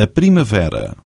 A primavera.